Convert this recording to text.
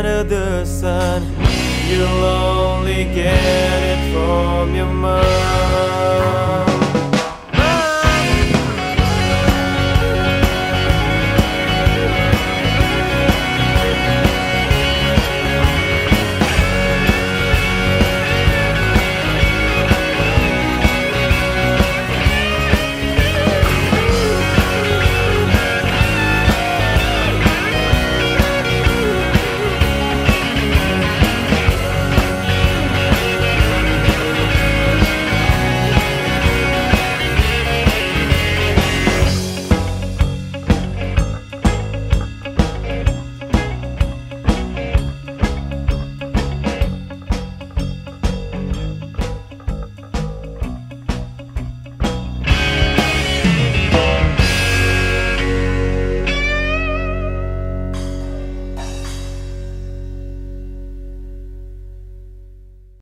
under the sun. You'll only get it from your mom.